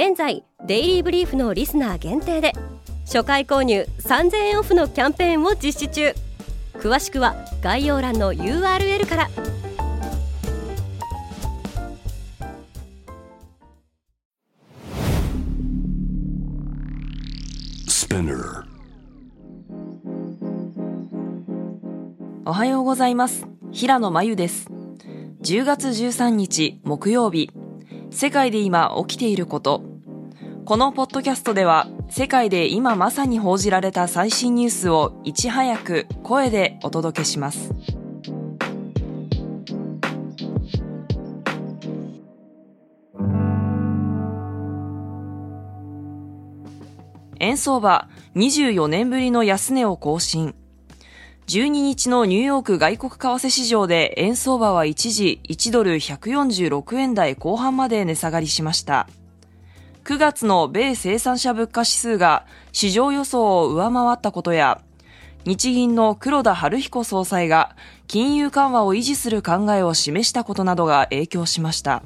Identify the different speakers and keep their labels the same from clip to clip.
Speaker 1: 現在デイリーブリーフのリスナー限定で初回購入3000円オフのキャンペーンを実施中。詳しくは概要欄の URL から。
Speaker 2: おはようございます。平野真由です。10月13日木曜日世界で今起きていることこのポッドキャストでは世界で今まさに報じられた最新ニュースをいち早く声でお届けします。円相場24年ぶりの安値を更新。12日のニューヨーク外国為替市場で円相場は一時1ドル146円台後半まで値下がりしました。9月の米生産者物価指数が市場予想を上回ったことや、日銀の黒田晴彦総裁が金融緩和を維持する考えを示したことなどが影響しました。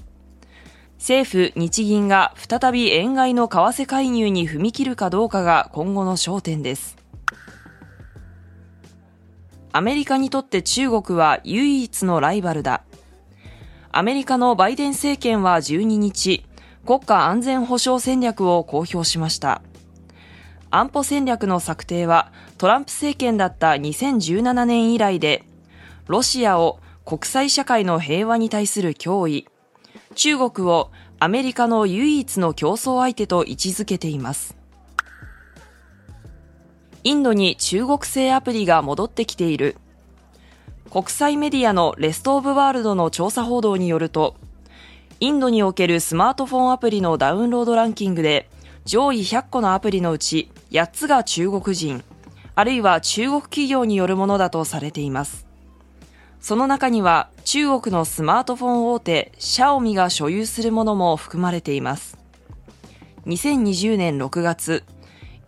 Speaker 2: 政府、日銀が再び円買いの為替介入に踏み切るかどうかが今後の焦点です。アメリカにとって中国は唯一のライバルだ。アメリカのバイデン政権は12日、国家安全保障戦略を公表しました。安保戦略の策定はトランプ政権だった2017年以来で、ロシアを国際社会の平和に対する脅威、中国をアメリカの唯一の競争相手と位置づけています。インドに中国製アプリが戻ってきている。国際メディアのレストオブワールドの調査報道によると、インドにおけるスマートフォンアプリのダウンロードランキングで、上位100個のアプリのうち8つが中国人、あるいは中国企業によるものだとされています。その中には中国のスマートフォン大手シャオミが所有するものも含まれています。2020年6月、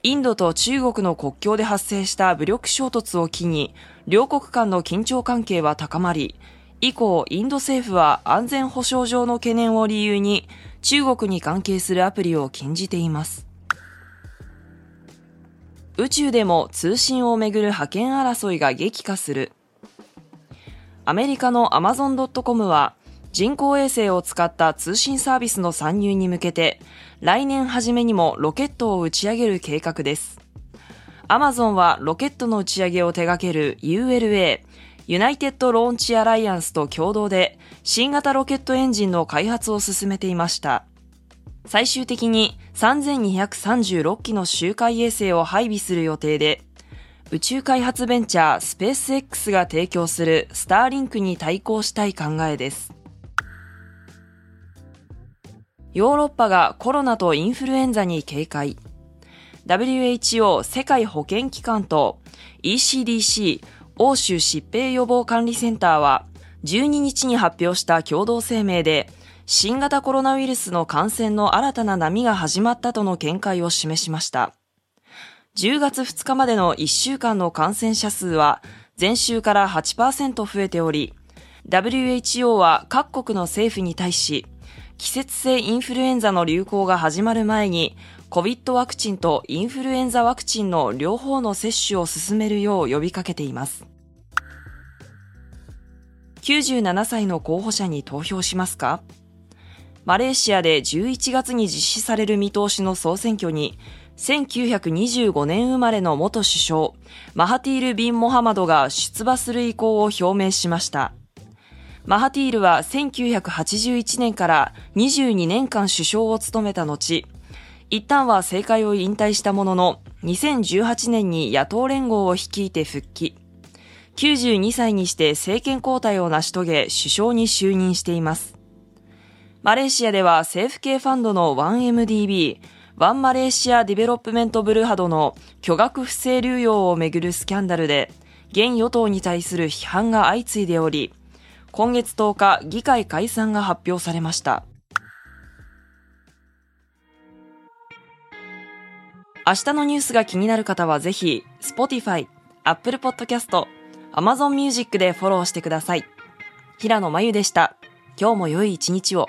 Speaker 2: インドと中国の国境で発生した武力衝突を機に、両国間の緊張関係は高まり、以降、インド政府は安全保障上の懸念を理由に中国に関係するアプリを禁じています。宇宙でも通信をめぐる覇権争いが激化する。アメリカの Amazon.com は人工衛星を使った通信サービスの参入に向けて来年初めにもロケットを打ち上げる計画です。アマゾンはロケットの打ち上げを手掛ける ULA ユナイテッド・ローンチ・アライアンスと共同で新型ロケットエンジンの開発を進めていました。最終的に3236機の周回衛星を配備する予定で、宇宙開発ベンチャースペース X が提供するスターリンクに対抗したい考えです。ヨーロッパがコロナとインフルエンザに警戒。WHO 世界保健機関と ECDC 欧州疾病予防管理センターは12日に発表した共同声明で新型コロナウイルスの感染の新たな波が始まったとの見解を示しました。10月2日までの1週間の感染者数は前週から8%増えており、WHO は各国の政府に対し、季節性インフルエンザの流行が始まる前に COVID ワクチンとインフルエンザワクチンの両方の接種を進めるよう呼びかけています。97歳の候補者に投票しますか？マレーシアで11月に実施される見通しの総選挙に、1925年生まれの元首相、マハティール・ビン・モハマドが出馬する意向を表明しました。マハティールは1981年から22年間首相を務めた後、一旦は政界を引退したものの、2018年に野党連合を率いて復帰。92歳にして政権交代を成し遂げ首相に就任しています。マレーシアでは政府系ファンドの 1MDB、ワンマレーシアディベロップメントブルハドの巨額不正流用をめぐるスキャンダルで、現与党に対する批判が相次いでおり、今月10日、議会解散が発表されました。明日のニュースが気になる方はぜひ、Spotify、Apple Podcast、Amazon Music でフォローしてください。平野真由でした。今日も良い一日を。